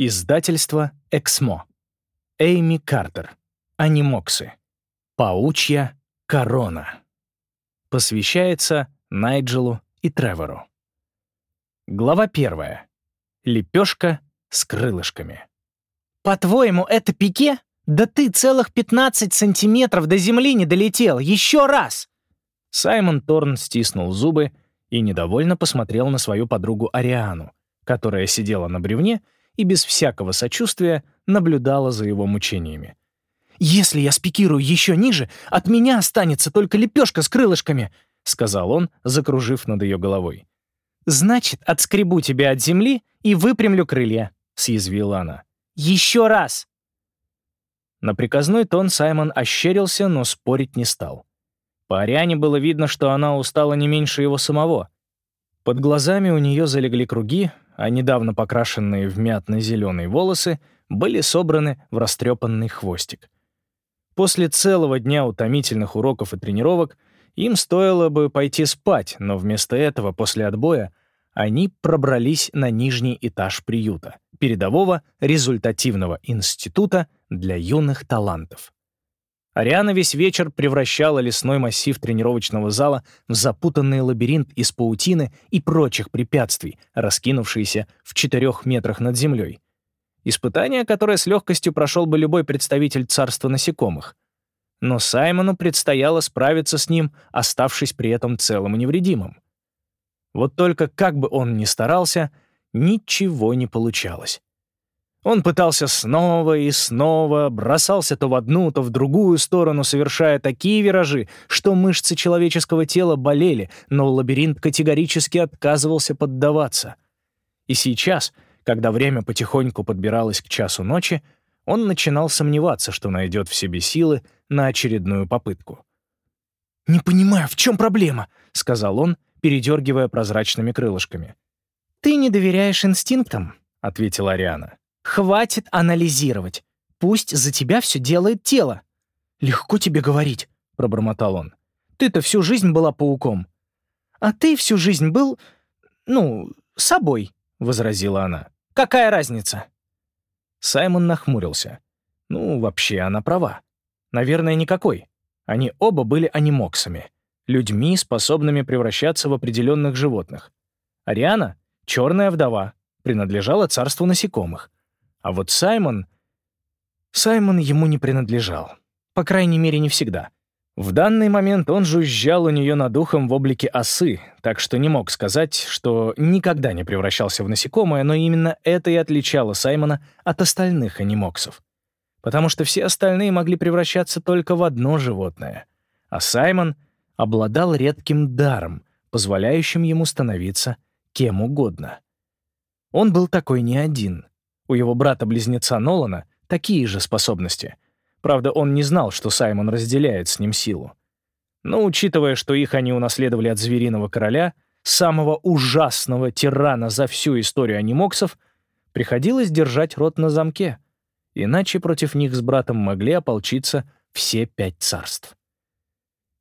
Издательство «Эксмо». Эйми Картер. Анимоксы. Паучья корона. Посвящается Найджелу и Тревору. Глава первая. Лепешка с крылышками. «По-твоему, это пике? Да ты целых 15 сантиметров до земли не долетел! Еще раз!» Саймон Торн стиснул зубы и недовольно посмотрел на свою подругу Ариану, которая сидела на бревне и без всякого сочувствия наблюдала за его мучениями. «Если я спикирую еще ниже, от меня останется только лепешка с крылышками», — сказал он, закружив над ее головой. «Значит, отскребу тебя от земли и выпрямлю крылья», — съязвила она. «Еще раз!» На приказной тон Саймон ощерился, но спорить не стал. По Ариане было видно, что она устала не меньше его самого. Под глазами у нее залегли круги, а недавно покрашенные в мятно-зеленые волосы были собраны в растрепанный хвостик. После целого дня утомительных уроков и тренировок им стоило бы пойти спать, но вместо этого, после отбоя, они пробрались на нижний этаж приюта, передового результативного института для юных талантов. Ариана весь вечер превращала лесной массив тренировочного зала в запутанный лабиринт из паутины и прочих препятствий, раскинувшийся в четырех метрах над землей. Испытание, которое с легкостью прошел бы любой представитель царства насекомых. Но Саймону предстояло справиться с ним, оставшись при этом целым и невредимым. Вот только как бы он ни старался, ничего не получалось. Он пытался снова и снова, бросался то в одну, то в другую сторону, совершая такие виражи, что мышцы человеческого тела болели, но лабиринт категорически отказывался поддаваться. И сейчас, когда время потихоньку подбиралось к часу ночи, он начинал сомневаться, что найдет в себе силы на очередную попытку. «Не понимаю, в чем проблема?» — сказал он, передергивая прозрачными крылышками. «Ты не доверяешь инстинктам», — ответила Ариана. Хватит анализировать. Пусть за тебя все делает тело. Легко тебе говорить, пробормотал он. Ты-то всю жизнь была пауком. А ты всю жизнь был, ну, собой, возразила она. Какая разница? Саймон нахмурился. Ну, вообще, она права. Наверное, никакой. Они оба были анимоксами, людьми, способными превращаться в определенных животных. Ариана — черная вдова, принадлежала царству насекомых. А вот Саймон... Саймон ему не принадлежал. По крайней мере, не всегда. В данный момент он жужжал у нее над ухом в облике осы, так что не мог сказать, что никогда не превращался в насекомое, но именно это и отличало Саймона от остальных анимоксов. Потому что все остальные могли превращаться только в одно животное. А Саймон обладал редким даром, позволяющим ему становиться кем угодно. Он был такой не один. У его брата-близнеца Нолана такие же способности. Правда, он не знал, что Саймон разделяет с ним силу. Но учитывая, что их они унаследовали от звериного короля, самого ужасного тирана за всю историю анимоксов, приходилось держать рот на замке, иначе против них с братом могли ополчиться все пять царств.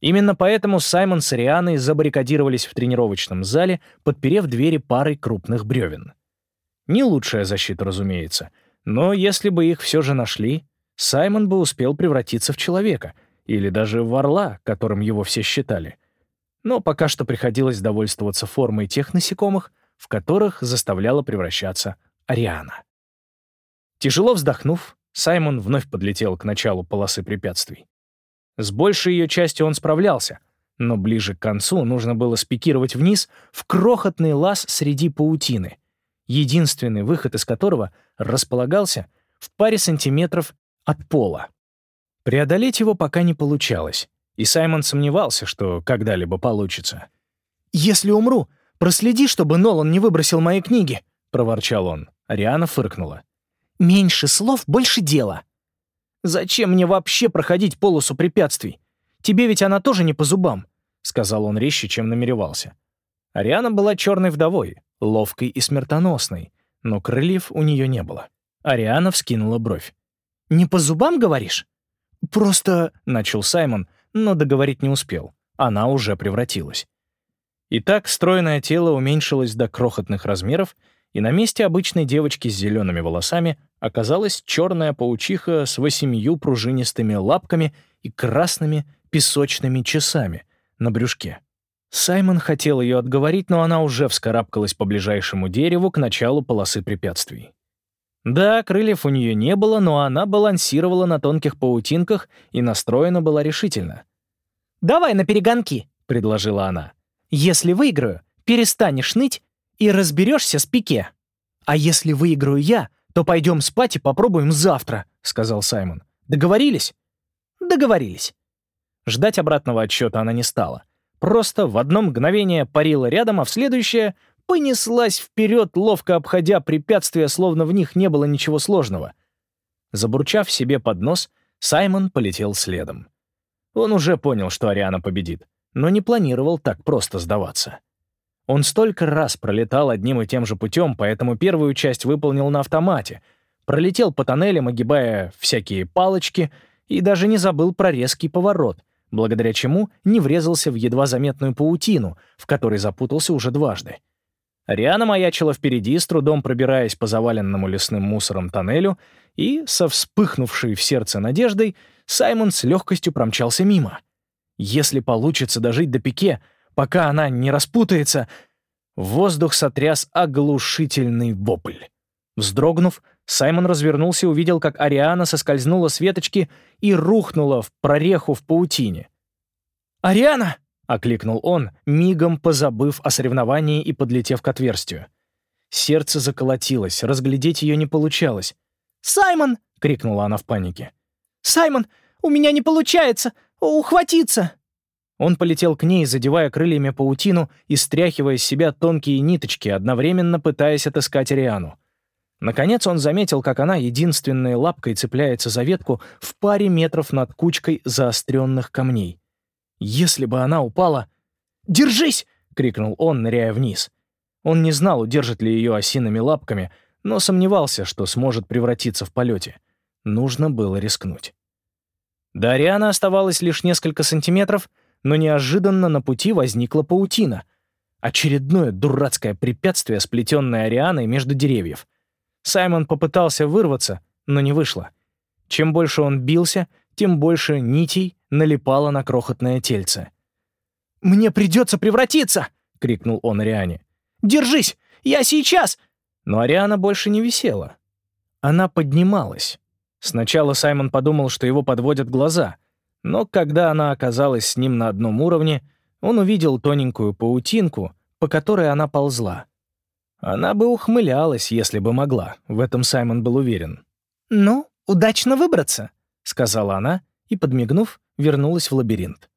Именно поэтому Саймон с Рианой забаррикадировались в тренировочном зале, подперев двери парой крупных бревен — не лучшая защита, разумеется, но если бы их все же нашли, Саймон бы успел превратиться в человека или даже в орла, которым его все считали. Но пока что приходилось довольствоваться формой тех насекомых, в которых заставляла превращаться Ариана. Тяжело вздохнув, Саймон вновь подлетел к началу полосы препятствий. С большей ее частью он справлялся, но ближе к концу нужно было спикировать вниз в крохотный лаз среди паутины — единственный выход из которого располагался в паре сантиметров от пола. Преодолеть его пока не получалось, и Саймон сомневался, что когда-либо получится. «Если умру, проследи, чтобы Нолан не выбросил мои книги», — проворчал он. Ариана фыркнула. «Меньше слов, больше дела». «Зачем мне вообще проходить полосу препятствий? Тебе ведь она тоже не по зубам», — сказал он резче, чем намеревался. Ариана была черной вдовой, ловкой и смертоносной, но крыльев у нее не было. Ариана вскинула бровь. «Не по зубам, говоришь?» «Просто...» — начал Саймон, но договорить не успел. Она уже превратилась. Итак, стройное тело уменьшилось до крохотных размеров и на месте обычной девочки с зелеными волосами оказалась черная паучиха с восемью пружинистыми лапками и красными песочными часами на брюшке. Саймон хотел ее отговорить, но она уже вскарабкалась по ближайшему дереву к началу полосы препятствий. Да, крыльев у нее не было, но она балансировала на тонких паутинках и настроена была решительно. «Давай на перегонки», — предложила она. «Если выиграю, перестанешь ныть и разберешься с пике. А если выиграю я, то пойдем спать и попробуем завтра», — сказал Саймон. «Договорились?» «Договорились». Ждать обратного отсчета она не стала. Просто в одно мгновение парила рядом, а в следующее понеслась вперед, ловко обходя препятствия, словно в них не было ничего сложного. Забурчав себе под нос, Саймон полетел следом. Он уже понял, что Ариана победит, но не планировал так просто сдаваться. Он столько раз пролетал одним и тем же путем, поэтому первую часть выполнил на автомате, пролетел по тоннелям, огибая всякие палочки, и даже не забыл про резкий поворот, благодаря чему не врезался в едва заметную паутину, в которой запутался уже дважды. Ариана маячила впереди, с трудом пробираясь по заваленному лесным мусором тоннелю, и, со вспыхнувшей в сердце надеждой, Саймон с легкостью промчался мимо. Если получится дожить до пике, пока она не распутается, воздух сотряс оглушительный вопль. Вздрогнув, Саймон развернулся и увидел, как Ариана соскользнула с веточки и рухнула в прореху в паутине. «Ариана!» — окликнул он, мигом позабыв о соревновании и подлетев к отверстию. Сердце заколотилось, разглядеть ее не получалось. «Саймон!» — крикнула она в панике. «Саймон, у меня не получается! Ухватиться!» Он полетел к ней, задевая крыльями паутину и стряхивая с себя тонкие ниточки, одновременно пытаясь отыскать Ариану. Наконец он заметил, как она единственной лапкой цепляется за ветку в паре метров над кучкой заостренных камней. Если бы она упала... «Держись!» — крикнул он, ныряя вниз. Он не знал, удержит ли ее осиными лапками, но сомневался, что сможет превратиться в полете. Нужно было рискнуть. До Арианы оставалось лишь несколько сантиметров, но неожиданно на пути возникла паутина. Очередное дурацкое препятствие, сплетенное Арианой между деревьев. Саймон попытался вырваться, но не вышло. Чем больше он бился, тем больше нитей налипало на крохотное тельце. «Мне придется превратиться!» — крикнул он Ариане. «Держись! Я сейчас!» Но Ариана больше не висела. Она поднималась. Сначала Саймон подумал, что его подводят глаза, но когда она оказалась с ним на одном уровне, он увидел тоненькую паутинку, по которой она ползла. Она бы ухмылялась, если бы могла, в этом Саймон был уверен. «Ну, удачно выбраться», — сказала она и, подмигнув, вернулась в лабиринт.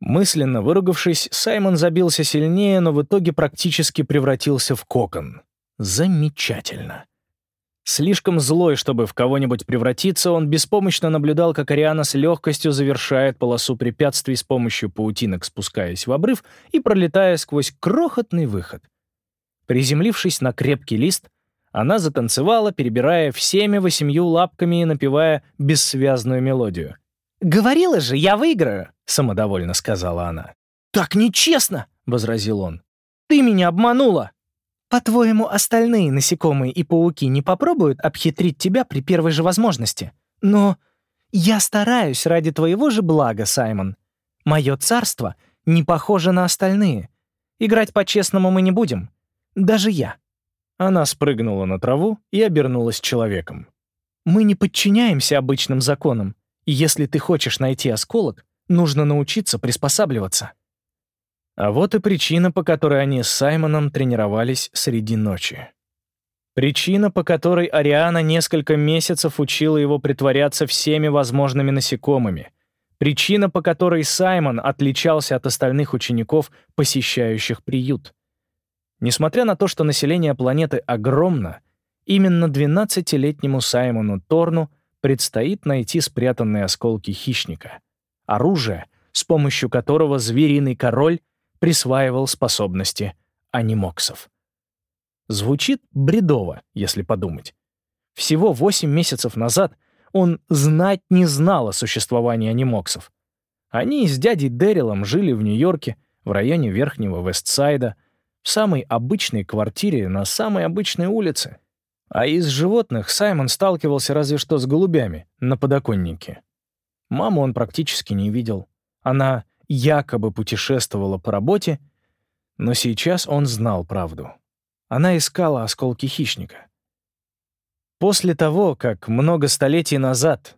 Мысленно выругавшись, Саймон забился сильнее, но в итоге практически превратился в кокон. Замечательно. Слишком злой, чтобы в кого-нибудь превратиться, он беспомощно наблюдал, как Ариана с легкостью завершает полосу препятствий с помощью паутинок, спускаясь в обрыв и пролетая сквозь крохотный выход. Приземлившись на крепкий лист, она затанцевала, перебирая всеми восемью лапками и напевая бессвязную мелодию — «Говорила же, я выиграю», — самодовольно сказала она. «Так нечестно», — возразил он. «Ты меня обманула». «По-твоему, остальные насекомые и пауки не попробуют обхитрить тебя при первой же возможности? Но я стараюсь ради твоего же блага, Саймон. Мое царство не похоже на остальные. Играть по-честному мы не будем. Даже я». Она спрыгнула на траву и обернулась человеком. «Мы не подчиняемся обычным законам. Если ты хочешь найти осколок, нужно научиться приспосабливаться. А вот и причина, по которой они с Саймоном тренировались среди ночи. Причина, по которой Ариана несколько месяцев учила его притворяться всеми возможными насекомыми. Причина, по которой Саймон отличался от остальных учеников, посещающих приют. Несмотря на то, что население планеты огромно, именно 12-летнему Саймону Торну предстоит найти спрятанные осколки хищника. Оружие, с помощью которого звериный король присваивал способности анимоксов. Звучит бредово, если подумать. Всего 8 месяцев назад он знать не знал о существовании анимоксов. Они с дядей Дэрилом жили в Нью-Йорке, в районе Верхнего Вестсайда, в самой обычной квартире на самой обычной улице. А из животных Саймон сталкивался разве что с голубями на подоконнике. Маму он практически не видел. Она якобы путешествовала по работе, но сейчас он знал правду. Она искала осколки хищника. После того, как много столетий назад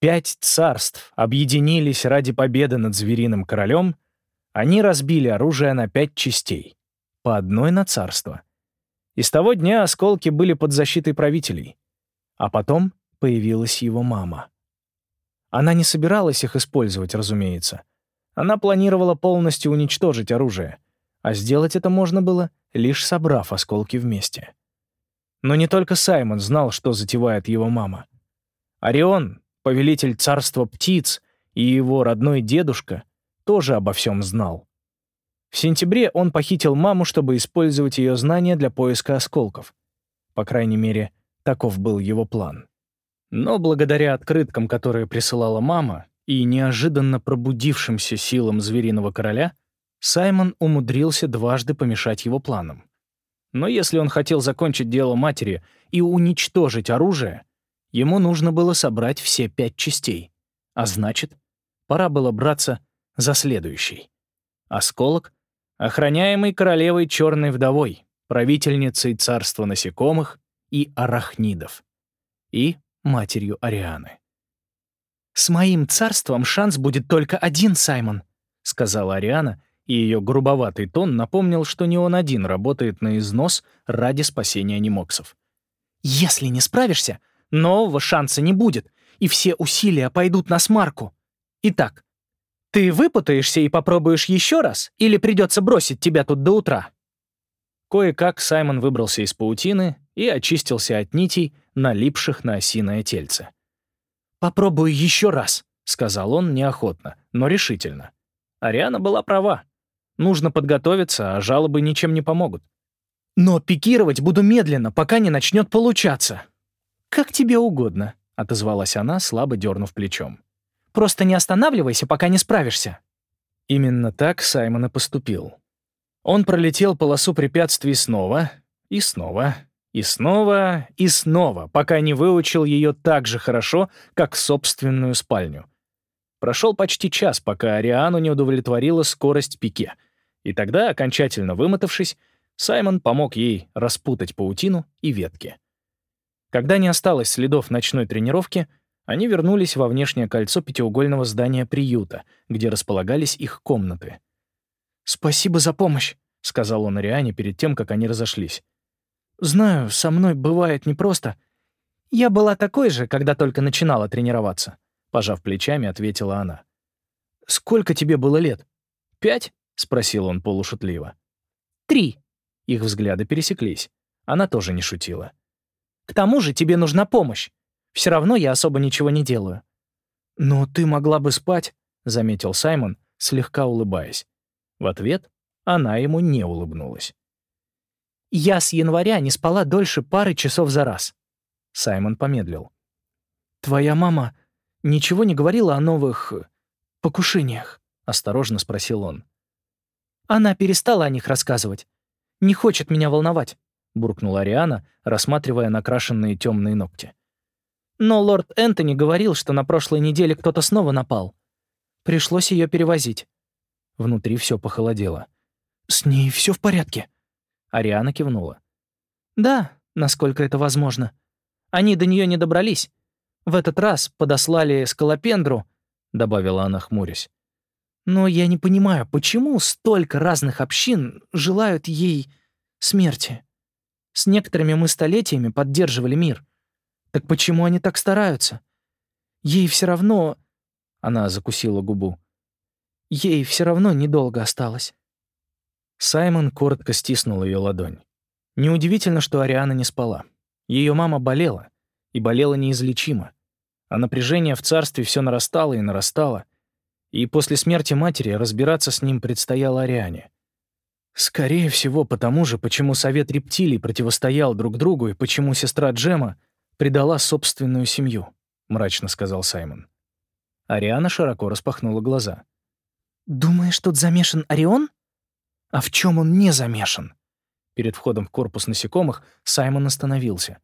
пять царств объединились ради победы над звериным королем, они разбили оружие на пять частей, по одной на царство. И с того дня осколки были под защитой правителей. А потом появилась его мама. Она не собиралась их использовать, разумеется. Она планировала полностью уничтожить оружие, а сделать это можно было, лишь собрав осколки вместе. Но не только Саймон знал, что затевает его мама. Орион, повелитель царства птиц, и его родной дедушка тоже обо всем знал. В сентябре он похитил маму, чтобы использовать ее знания для поиска осколков. По крайней мере, таков был его план. Но благодаря открыткам, которые присылала мама, и неожиданно пробудившимся силам звериного короля, Саймон умудрился дважды помешать его планам. Но если он хотел закончить дело матери и уничтожить оружие, ему нужно было собрать все пять частей. А значит, пора было браться за следующий. Осколок, охраняемый королевой Черной Вдовой, правительницей царства насекомых и арахнидов, и матерью Арианы. «С моим царством шанс будет только один, Саймон», — сказала Ариана, и ее грубоватый тон напомнил, что не он один работает на износ ради спасения немоксов. «Если не справишься, нового шанса не будет, и все усилия пойдут на смарку. Итак, ты выпутаешься и попробуешь еще раз, или придется бросить тебя тут до утра?» Кое-как Саймон выбрался из паутины и очистился от нитей, налипших на осиное тельце. «Попробую еще раз», — сказал он неохотно, но решительно. Ариана была права. Нужно подготовиться, а жалобы ничем не помогут. «Но пикировать буду медленно, пока не начнет получаться». «Как тебе угодно», — отозвалась она, слабо дернув плечом. «Просто не останавливайся, пока не справишься». Именно так Саймон и поступил. Он пролетел полосу препятствий снова и снова, и снова, и снова, пока не выучил ее так же хорошо, как собственную спальню. Прошел почти час, пока Ариану не удовлетворила скорость пике — и тогда, окончательно вымотавшись, Саймон помог ей распутать паутину и ветки. Когда не осталось следов ночной тренировки, они вернулись во внешнее кольцо пятиугольного здания приюта, где располагались их комнаты. «Спасибо за помощь», — сказал он Ариане перед тем, как они разошлись. «Знаю, со мной бывает непросто. Я была такой же, когда только начинала тренироваться», — пожав плечами, ответила она. «Сколько тебе было лет? Пять?» — спросил он полушутливо. «Три». Их взгляды пересеклись. Она тоже не шутила. «К тому же тебе нужна помощь. Все равно я особо ничего не делаю». «Но ты могла бы спать», — заметил Саймон, слегка улыбаясь. В ответ она ему не улыбнулась. «Я с января не спала дольше пары часов за раз». Саймон помедлил. «Твоя мама ничего не говорила о новых... покушениях?» — осторожно спросил он. Она перестала о них рассказывать. Не хочет меня волновать», — буркнула Ариана, рассматривая накрашенные темные ногти. «Но лорд Энтони говорил, что на прошлой неделе кто-то снова напал. Пришлось ее перевозить». Внутри все похолодело. «С ней все в порядке?» Ариана кивнула. «Да, насколько это возможно. Они до нее не добрались. В этот раз подослали скалопендру», — добавила она, хмурясь. Но я не понимаю, почему столько разных общин желают ей смерти. С некоторыми мы столетиями поддерживали мир. Так почему они так стараются? Ей все равно... Она закусила губу. Ей все равно недолго осталось. Саймон коротко стиснул ее ладонь. Неудивительно, что Ариана не спала. Ее мама болела, и болела неизлечимо. А напряжение в царстве все нарастало и нарастало — и после смерти матери разбираться с ним предстояло Ариане. Скорее всего, потому же, почему Совет Рептилий противостоял друг другу и почему сестра Джема предала собственную семью, — мрачно сказал Саймон. Ариана широко распахнула глаза. «Думаешь, тут замешан Орион?» А в чем он не замешан? Перед входом в корпус насекомых Саймон остановился.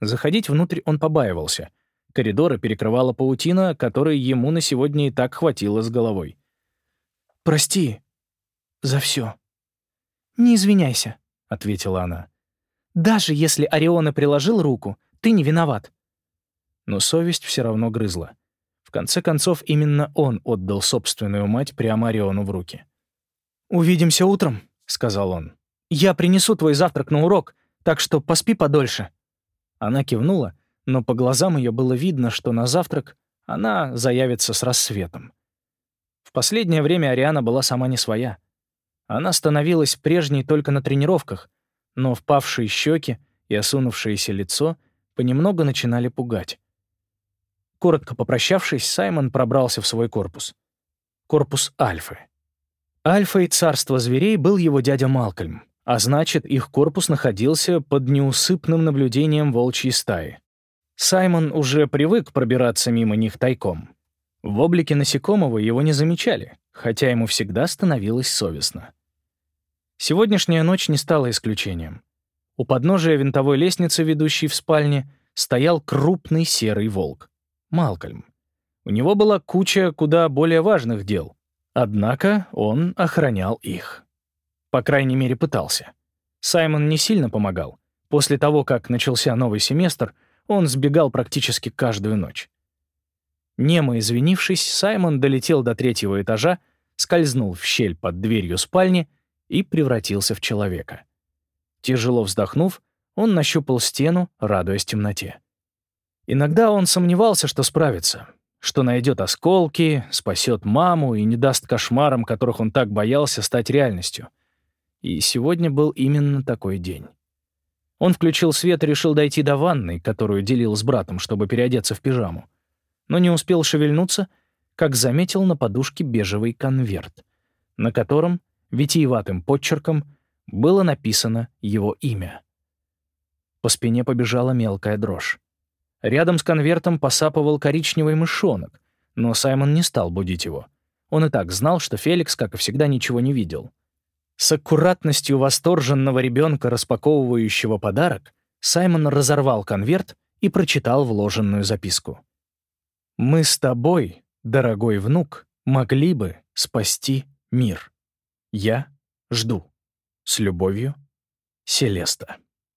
Заходить внутрь он побаивался. Коридоры перекрывала паутина, которой ему на сегодня и так хватило с головой. «Прости за все. «Не извиняйся», — ответила она. «Даже если Ориона приложил руку, ты не виноват». Но совесть все равно грызла. В конце концов, именно он отдал собственную мать прямо Ориону в руки. «Увидимся утром», — сказал он. «Я принесу твой завтрак на урок, так что поспи подольше». Она кивнула, но по глазам ее было видно, что на завтрак она заявится с рассветом. В последнее время Ариана была сама не своя. Она становилась прежней только на тренировках, но впавшие щеки и осунувшееся лицо понемногу начинали пугать. Коротко попрощавшись, Саймон пробрался в свой корпус. Корпус Альфы. Альфой царства зверей был его дядя Малкольм, а значит, их корпус находился под неусыпным наблюдением волчьей стаи. Саймон уже привык пробираться мимо них тайком. В облике насекомого его не замечали, хотя ему всегда становилось совестно. Сегодняшняя ночь не стала исключением. У подножия винтовой лестницы, ведущей в спальне, стоял крупный серый волк — Малкольм. У него была куча куда более важных дел, однако он охранял их. По крайней мере, пытался. Саймон не сильно помогал. После того, как начался новый семестр, он сбегал практически каждую ночь. Немо извинившись, Саймон долетел до третьего этажа, скользнул в щель под дверью спальни и превратился в человека. Тяжело вздохнув, он нащупал стену, радуясь темноте. Иногда он сомневался, что справится, что найдет осколки, спасет маму и не даст кошмарам, которых он так боялся, стать реальностью. И сегодня был именно такой день. Он включил свет и решил дойти до ванной, которую делил с братом, чтобы переодеться в пижаму. Но не успел шевельнуться, как заметил на подушке бежевый конверт, на котором витиеватым подчерком было написано его имя. По спине побежала мелкая дрожь. Рядом с конвертом посапывал коричневый мышонок, но Саймон не стал будить его. Он и так знал, что Феликс, как и всегда, ничего не видел. С аккуратностью восторженного ребенка, распаковывающего подарок, Саймон разорвал конверт и прочитал вложенную записку. «Мы с тобой, дорогой внук, могли бы спасти мир». Я жду. С любовью, Селеста.